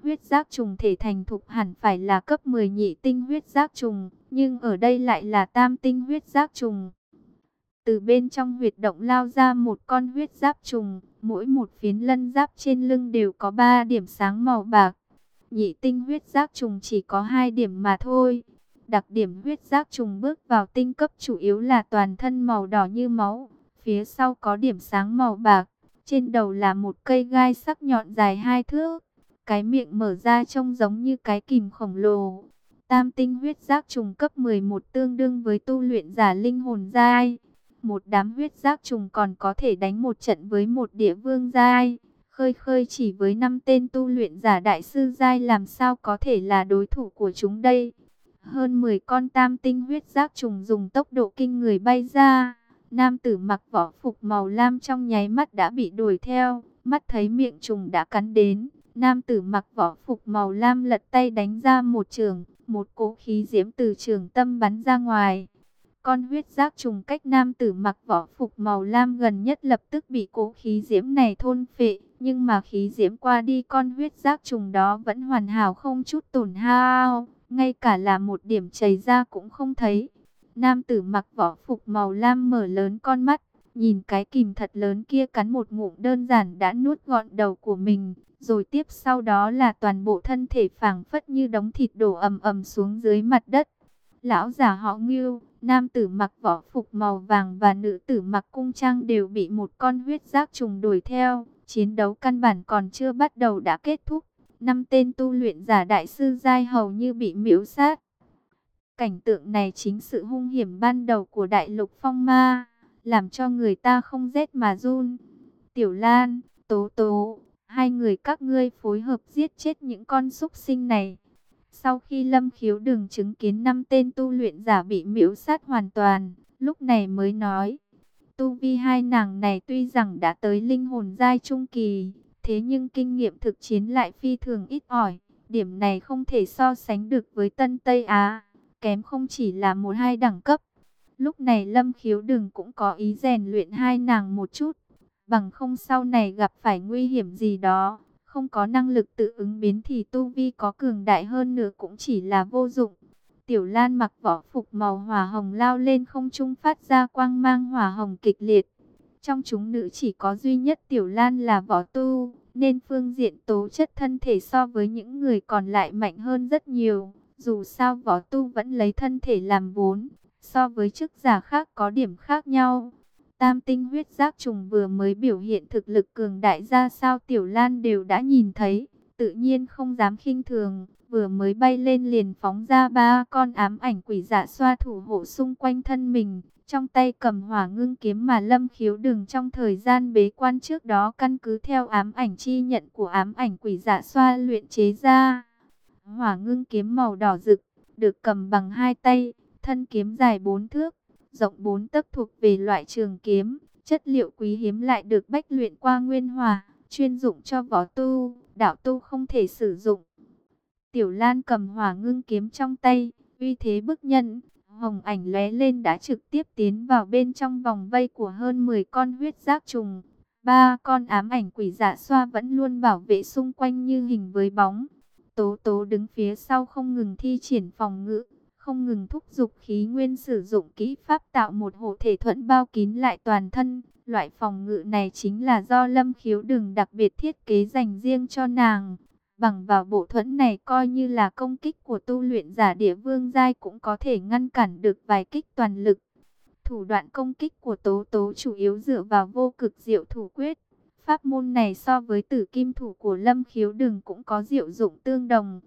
Huyết giác trùng thể thành thục hẳn phải là cấp 10 nhị tinh huyết giác trùng, nhưng ở đây lại là tam tinh huyết giác trùng. Từ bên trong huyệt động lao ra một con huyết giáp trùng, mỗi một phiến lân giáp trên lưng đều có 3 điểm sáng màu bạc. Nhị tinh huyết giác trùng chỉ có 2 điểm mà thôi. Đặc điểm huyết giác trùng bước vào tinh cấp chủ yếu là toàn thân màu đỏ như máu, phía sau có điểm sáng màu bạc, trên đầu là một cây gai sắc nhọn dài hai thước. Cái miệng mở ra trông giống như cái kìm khổng lồ. Tam tinh huyết giác trùng cấp 11 tương đương với tu luyện giả linh hồn giai. Một đám huyết giác trùng còn có thể đánh một trận với một địa vương giai. Khơi khơi chỉ với năm tên tu luyện giả đại sư giai làm sao có thể là đối thủ của chúng đây. Hơn 10 con tam tinh huyết giác trùng dùng tốc độ kinh người bay ra. Nam tử mặc võ phục màu lam trong nháy mắt đã bị đuổi theo. Mắt thấy miệng trùng đã cắn đến. Nam tử mặc vỏ phục màu lam lật tay đánh ra một trường, một cỗ khí diễm từ trường tâm bắn ra ngoài. Con huyết giác trùng cách nam tử mặc vỏ phục màu lam gần nhất lập tức bị cỗ khí diễm này thôn phệ, nhưng mà khí diễm qua đi con huyết giác trùng đó vẫn hoàn hảo không chút tổn hao, ngay cả là một điểm chảy ra cũng không thấy. Nam tử mặc vỏ phục màu lam mở lớn con mắt, nhìn cái kìm thật lớn kia cắn một ngụm đơn giản đã nuốt gọn đầu của mình, rồi tiếp sau đó là toàn bộ thân thể phảng phất như đống thịt đổ ầm ầm xuống dưới mặt đất. Lão già họ Ngưu, nam tử mặc võ phục màu vàng và nữ tử mặc cung trang đều bị một con huyết giác trùng đuổi theo. Chiến đấu căn bản còn chưa bắt đầu đã kết thúc. Năm tên tu luyện giả đại sư giai hầu như bị miễu sát. Cảnh tượng này chính sự hung hiểm ban đầu của đại lục phong ma, làm cho người ta không rét mà run. Tiểu Lan, Tố Tố, Hai người các ngươi phối hợp giết chết những con súc sinh này. Sau khi Lâm Khiếu đừng chứng kiến năm tên tu luyện giả bị miễu sát hoàn toàn, lúc này mới nói. Tu vi hai nàng này tuy rằng đã tới linh hồn giai trung kỳ, thế nhưng kinh nghiệm thực chiến lại phi thường ít ỏi. Điểm này không thể so sánh được với Tân Tây Á, kém không chỉ là một hai đẳng cấp. Lúc này Lâm Khiếu đừng cũng có ý rèn luyện hai nàng một chút, bằng không sau này gặp phải nguy hiểm gì đó, không có năng lực tự ứng biến thì tu vi có cường đại hơn nữa cũng chỉ là vô dụng. Tiểu Lan mặc võ phục màu hỏa hồng lao lên không trung phát ra quang mang hỏa hồng kịch liệt. Trong chúng nữ chỉ có duy nhất Tiểu Lan là võ tu, nên phương diện tố chất thân thể so với những người còn lại mạnh hơn rất nhiều. Dù sao võ tu vẫn lấy thân thể làm vốn, so với chức giả khác có điểm khác nhau. Tam tinh huyết giác trùng vừa mới biểu hiện thực lực cường đại ra sao Tiểu Lan đều đã nhìn thấy, tự nhiên không dám khinh thường, vừa mới bay lên liền phóng ra ba con ám ảnh quỷ dạ xoa thủ hộ xung quanh thân mình, trong tay cầm hỏa ngưng kiếm mà lâm khiếu đừng trong thời gian bế quan trước đó căn cứ theo ám ảnh chi nhận của ám ảnh quỷ dạ xoa luyện chế ra. Hỏa ngưng kiếm màu đỏ rực, được cầm bằng hai tay, thân kiếm dài bốn thước, rộng 4 tấc thuộc về loại trường kiếm, chất liệu quý hiếm lại được bách luyện qua nguyên hòa, chuyên dụng cho võ tu, đạo tu không thể sử dụng. Tiểu Lan cầm hỏa ngưng kiếm trong tay, uy thế bức nhân, hồng ảnh lóe lên đã trực tiếp tiến vào bên trong vòng vây của hơn 10 con huyết giác trùng. Ba con ám ảnh quỷ dạ xoa vẫn luôn bảo vệ xung quanh như hình với bóng. Tố tố đứng phía sau không ngừng thi triển phòng ngự, không ngừng thúc giục khí nguyên sử dụng kỹ pháp tạo một hộ thể thuận bao kín lại toàn thân. Loại phòng ngự này chính là do lâm khiếu đường đặc biệt thiết kế dành riêng cho nàng. Bằng vào bộ thuẫn này coi như là công kích của tu luyện giả địa vương giai cũng có thể ngăn cản được vài kích toàn lực. Thủ đoạn công kích của tố tố chủ yếu dựa vào vô cực diệu thủ quyết. Pháp môn này so với tử kim thủ của lâm khiếu đường cũng có diệu dụng tương đồng.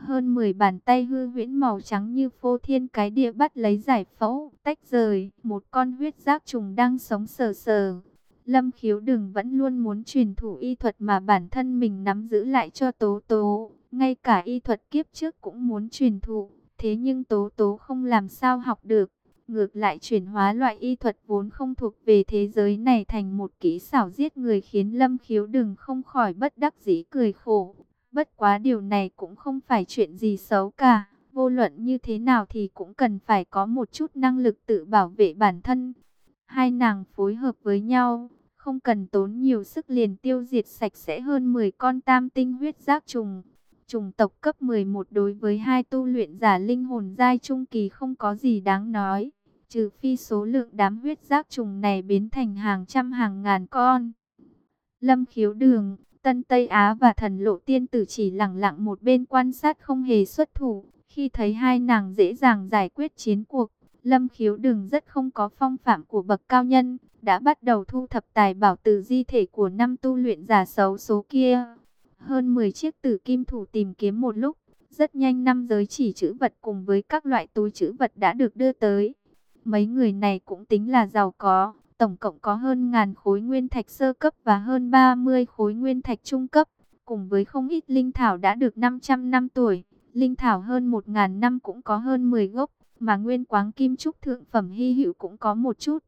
Hơn 10 bàn tay hư huyễn màu trắng như phô thiên cái địa bắt lấy giải phẫu, tách rời, một con huyết giác trùng đang sống sờ sờ. Lâm khiếu đừng vẫn luôn muốn truyền thủ y thuật mà bản thân mình nắm giữ lại cho tố tố. Ngay cả y thuật kiếp trước cũng muốn truyền thụ, thế nhưng tố tố không làm sao học được. Ngược lại chuyển hóa loại y thuật vốn không thuộc về thế giới này thành một kỹ xảo giết người khiến Lâm khiếu đừng không khỏi bất đắc dĩ cười khổ. Bất quá điều này cũng không phải chuyện gì xấu cả. Vô luận như thế nào thì cũng cần phải có một chút năng lực tự bảo vệ bản thân. Hai nàng phối hợp với nhau, không cần tốn nhiều sức liền tiêu diệt sạch sẽ hơn 10 con tam tinh huyết giác trùng. Trùng tộc cấp 11 đối với hai tu luyện giả linh hồn giai trung kỳ không có gì đáng nói. Trừ phi số lượng đám huyết giác trùng này biến thành hàng trăm hàng ngàn con. Lâm khiếu đường, Tân Tây Á và thần lộ tiên tử chỉ lặng lặng một bên quan sát không hề xuất thủ. Khi thấy hai nàng dễ dàng giải quyết chiến cuộc, Lâm khiếu đừng rất không có phong phạm của bậc cao nhân, đã bắt đầu thu thập tài bảo từ di thể của năm tu luyện giả xấu số kia. Hơn 10 chiếc tử kim thủ tìm kiếm một lúc, rất nhanh năm giới chỉ chữ vật cùng với các loại túi chữ vật đã được đưa tới. Mấy người này cũng tính là giàu có, tổng cộng có hơn ngàn khối nguyên thạch sơ cấp và hơn 30 khối nguyên thạch trung cấp, cùng với không ít linh thảo đã được 500 năm tuổi. Linh thảo hơn 1.000 năm cũng có hơn 10 gốc, mà nguyên quáng kim trúc thượng phẩm hy hữu cũng có một chút.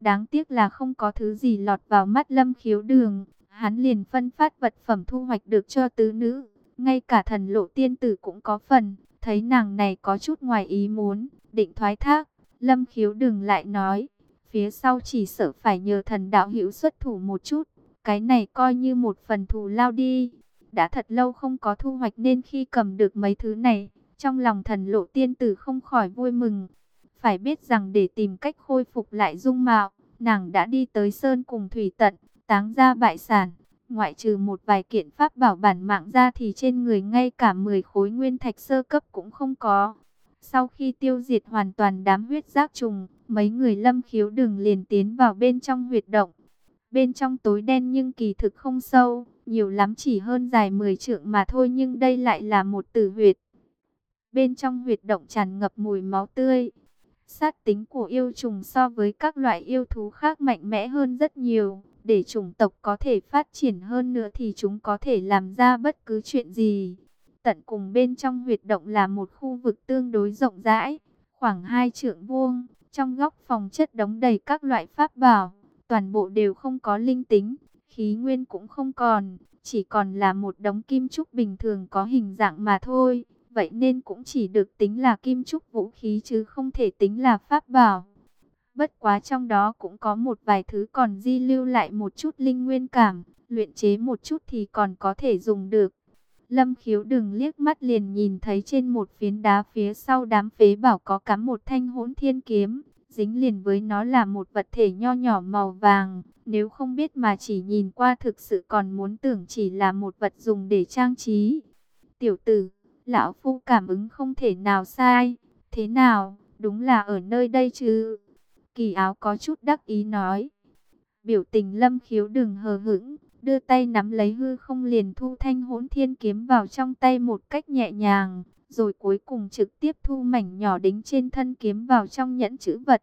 Đáng tiếc là không có thứ gì lọt vào mắt lâm khiếu đường, hắn liền phân phát vật phẩm thu hoạch được cho tứ nữ. Ngay cả thần lộ tiên tử cũng có phần, thấy nàng này có chút ngoài ý muốn, định thoái thác. Lâm khiếu đường lại nói, phía sau chỉ sợ phải nhờ thần đạo hữu xuất thủ một chút, cái này coi như một phần thù lao đi. Đã thật lâu không có thu hoạch nên khi cầm được mấy thứ này, trong lòng thần lộ tiên tử không khỏi vui mừng. Phải biết rằng để tìm cách khôi phục lại dung mạo, nàng đã đi tới sơn cùng thủy tận, táng ra bại sản. Ngoại trừ một vài kiện pháp bảo bản mạng ra thì trên người ngay cả 10 khối nguyên thạch sơ cấp cũng không có. Sau khi tiêu diệt hoàn toàn đám huyết giác trùng, mấy người lâm khiếu đường liền tiến vào bên trong huyệt động. Bên trong tối đen nhưng kỳ thực không sâu, nhiều lắm chỉ hơn dài 10 trượng mà thôi nhưng đây lại là một tử huyệt. Bên trong huyệt động tràn ngập mùi máu tươi. Sát tính của yêu trùng so với các loại yêu thú khác mạnh mẽ hơn rất nhiều. để chủng tộc có thể phát triển hơn nữa thì chúng có thể làm ra bất cứ chuyện gì. Tận cùng bên trong huyệt động là một khu vực tương đối rộng rãi, khoảng hai trượng vuông. Trong góc phòng chất đống đầy các loại pháp bảo, toàn bộ đều không có linh tính, khí nguyên cũng không còn, chỉ còn là một đống kim trúc bình thường có hình dạng mà thôi. Vậy nên cũng chỉ được tính là kim trúc vũ khí chứ không thể tính là pháp bảo. Bất quá trong đó cũng có một vài thứ còn di lưu lại một chút linh nguyên cảm, luyện chế một chút thì còn có thể dùng được. Lâm khiếu đừng liếc mắt liền nhìn thấy trên một phiến đá phía sau đám phế bảo có cắm một thanh hỗn thiên kiếm. Dính liền với nó là một vật thể nho nhỏ màu vàng. Nếu không biết mà chỉ nhìn qua thực sự còn muốn tưởng chỉ là một vật dùng để trang trí. Tiểu tử, lão phu cảm ứng không thể nào sai. Thế nào, đúng là ở nơi đây chứ? Kỳ áo có chút đắc ý nói. Biểu tình lâm khiếu đừng hờ hững, đưa tay nắm lấy hư không liền thu thanh hỗn thiên kiếm vào trong tay một cách nhẹ nhàng, rồi cuối cùng trực tiếp thu mảnh nhỏ đính trên thân kiếm vào trong nhẫn chữ vật.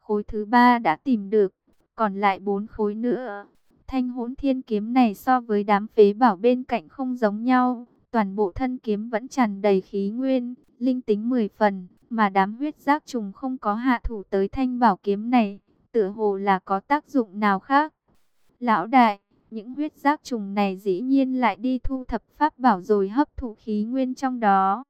Khối thứ ba đã tìm được, còn lại bốn khối nữa. Thanh hỗn thiên kiếm này so với đám phế bảo bên cạnh không giống nhau, toàn bộ thân kiếm vẫn tràn đầy khí nguyên, linh tính 10 phần, mà đám huyết giác trùng không có hạ thủ tới thanh bảo kiếm này, tựa hồ là có tác dụng nào khác. Lão đại, những huyết giác trùng này dĩ nhiên lại đi thu thập pháp bảo rồi hấp thụ khí nguyên trong đó.